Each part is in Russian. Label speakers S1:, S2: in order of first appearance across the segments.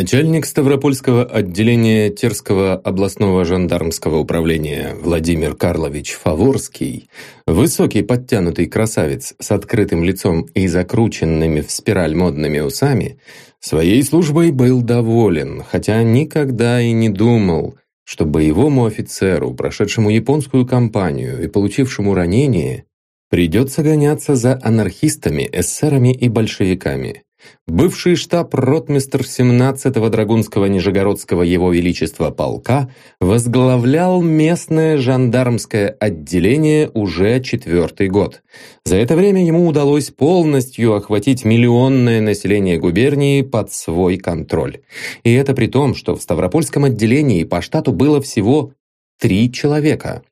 S1: Начальник Ставропольского отделения Терского областного жандармского управления Владимир Карлович Фаворский, высокий подтянутый красавец с открытым лицом и закрученными в спираль модными усами, своей службой был доволен, хотя никогда и не думал, что боевому офицеру, прошедшему японскую кампанию и получившему ранение, придется гоняться за анархистами, эсерами и большевиками – Бывший штаб-ротмистр 17-го Драгунского Нижегородского Его Величества полка возглавлял местное жандармское отделение уже четвертый год. За это время ему удалось полностью охватить миллионное население губернии под свой контроль. И это при том, что в Ставропольском отделении по штату было всего три человека.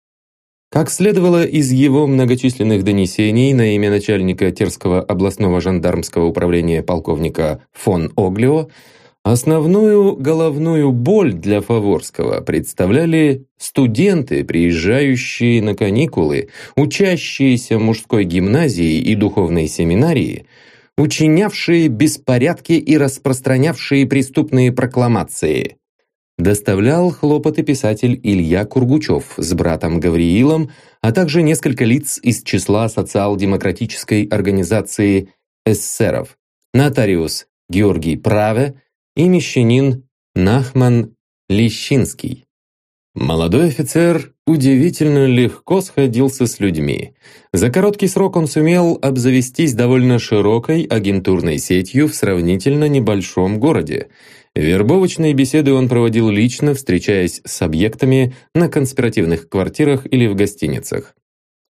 S1: Как следовало из его многочисленных донесений на имя начальника Терского областного жандармского управления полковника фон Оглио, основную головную боль для Фаворского представляли студенты, приезжающие на каникулы, учащиеся мужской гимназии и духовной семинарии, учинявшие беспорядки и распространявшие преступные прокламации – доставлял хлопоты писатель Илья Кургучев с братом Гавриилом, а также несколько лиц из числа социал-демократической организации эсеров, нотариус Георгий Праве и мещанин Нахман Лещинский. Молодой офицер удивительно легко сходился с людьми. За короткий срок он сумел обзавестись довольно широкой агентурной сетью в сравнительно небольшом городе. Вербовочные беседы он проводил лично, встречаясь с объектами на конспиративных квартирах или в гостиницах.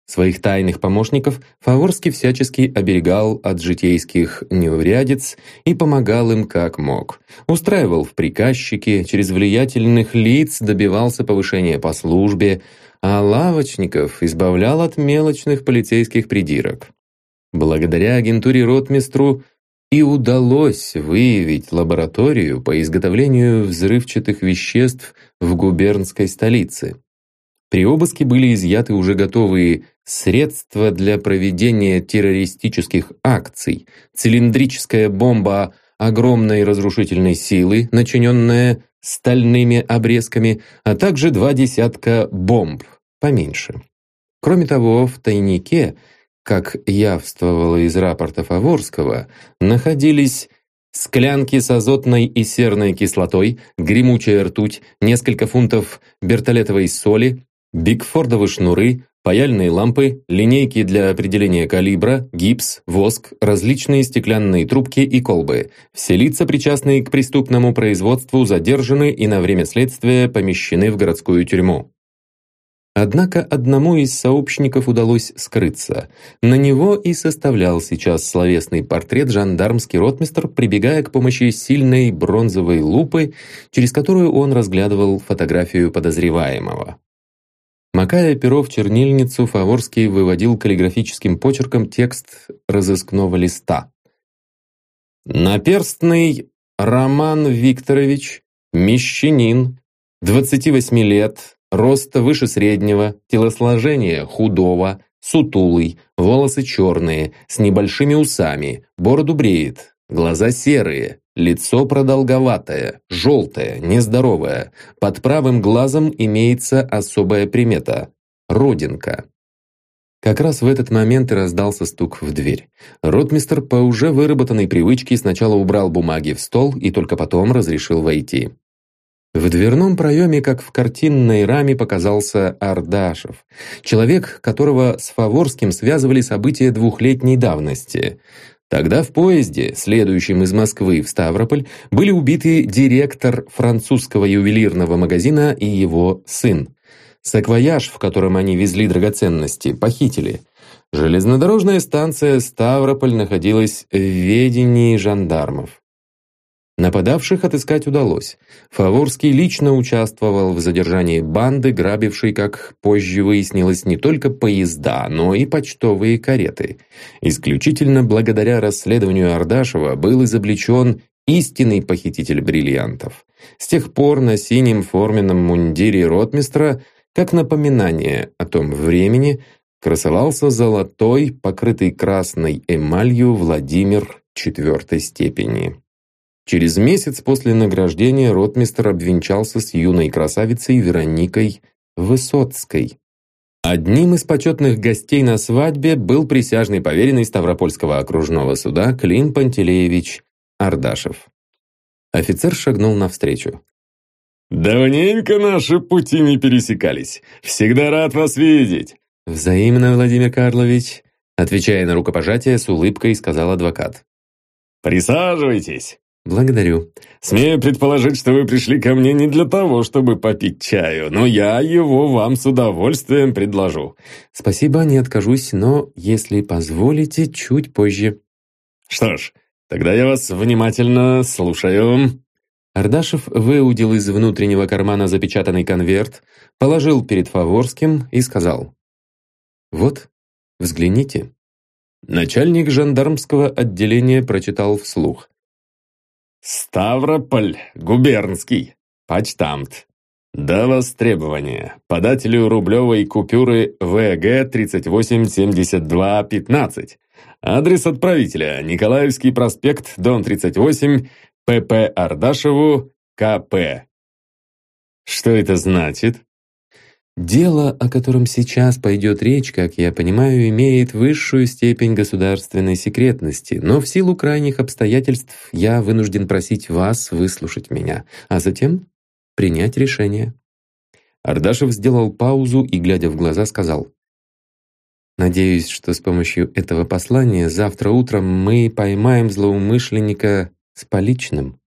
S1: Своих тайных помощников Фаворский всячески оберегал от житейских неурядиц и помогал им как мог. Устраивал в приказчики, через влиятельных лиц добивался повышения по службе, а лавочников избавлял от мелочных полицейских придирок. Благодаря агентуре ротмистру и удалось выявить лабораторию по изготовлению взрывчатых веществ в губернской столице. При обыске были изъяты уже готовые средства для проведения террористических акций, цилиндрическая бомба огромной разрушительной силы, начиненная стальными обрезками, а также два десятка бомб, поменьше. Кроме того, в тайнике – как явствовало из рапорта Фаворского, находились склянки с азотной и серной кислотой, гремучая ртуть, несколько фунтов бертолетовой соли, бигфордовы шнуры, паяльные лампы, линейки для определения калибра, гипс, воск, различные стеклянные трубки и колбы. Все лица, причастные к преступному производству, задержаны и на время следствия помещены в городскую тюрьму. Однако одному из сообщников удалось скрыться. На него и составлял сейчас словесный портрет жандармский ротмистр, прибегая к помощи сильной бронзовой лупы, через которую он разглядывал фотографию подозреваемого. Макая перо в чернильницу, Фаворский выводил каллиграфическим почерком текст разыскного листа. «Наперстный Роман Викторович, мещанин, 28 лет, роста выше среднего, телосложение худого, сутулый, волосы черные, с небольшими усами, бороду бреет, глаза серые, лицо продолговатое, желтое, нездоровое. Под правым глазом имеется особая примета – родинка. Как раз в этот момент и раздался стук в дверь. Ротмистер по уже выработанной привычке сначала убрал бумаги в стол и только потом разрешил войти. В дверном проеме, как в картинной раме, показался Ардашев, человек, которого с Фаворским связывали события двухлетней давности. Тогда в поезде, следующем из Москвы в Ставрополь, были убиты директор французского ювелирного магазина и его сын. Саквояж, в котором они везли драгоценности, похитили. Железнодорожная станция Ставрополь находилась в ведении жандармов. Нападавших отыскать удалось. Фаворский лично участвовал в задержании банды, грабившей, как позже выяснилось, не только поезда, но и почтовые кареты. Исключительно благодаря расследованию Ардашева был изобличен истинный похититель бриллиантов. С тех пор на синем форменном мундире ротмистра, как напоминание о том времени, красовался золотой, покрытый красной эмалью Владимир IV степени. Через месяц после награждения ротмистр обвенчался с юной красавицей Вероникой Высоцкой. Одним из почетных гостей на свадьбе был присяжный поверенный Ставропольского окружного суда Клим Пантелеевич Ардашев. Офицер шагнул навстречу.
S2: «Давненько наши пути не пересекались. Всегда рад вас видеть!»
S1: «Взаимно, Владимир Карлович», отвечая на рукопожатие, с улыбкой сказал адвокат.
S2: «Присаживайтесь!»
S1: «Благодарю».
S2: «Смею предположить, что вы пришли ко мне не для того, чтобы попить чаю, но я его вам с удовольствием предложу».
S1: «Спасибо, не откажусь, но, если позволите, чуть позже».
S2: «Что ж, тогда я вас внимательно слушаю».
S1: Ардашев выудил из внутреннего кармана запечатанный конверт, положил перед Фаворским и сказал. «Вот, взгляните». Начальник жандармского отделения прочитал вслух.
S2: Ставрополь, губернский, почтамт. До востребования. Подателю рублевой купюры ВГ 387215. Адрес отправителя. Николаевский проспект, дом 38, ПП Ардашеву, КП. Что это значит?
S1: Дело, о котором сейчас пойдет речь, как я понимаю, имеет высшую степень государственной секретности, но в силу крайних обстоятельств я вынужден просить вас выслушать меня, а затем принять решение». Ардашев сделал паузу и, глядя в глаза, сказал, «Надеюсь, что с помощью этого послания завтра утром мы поймаем злоумышленника с поличным».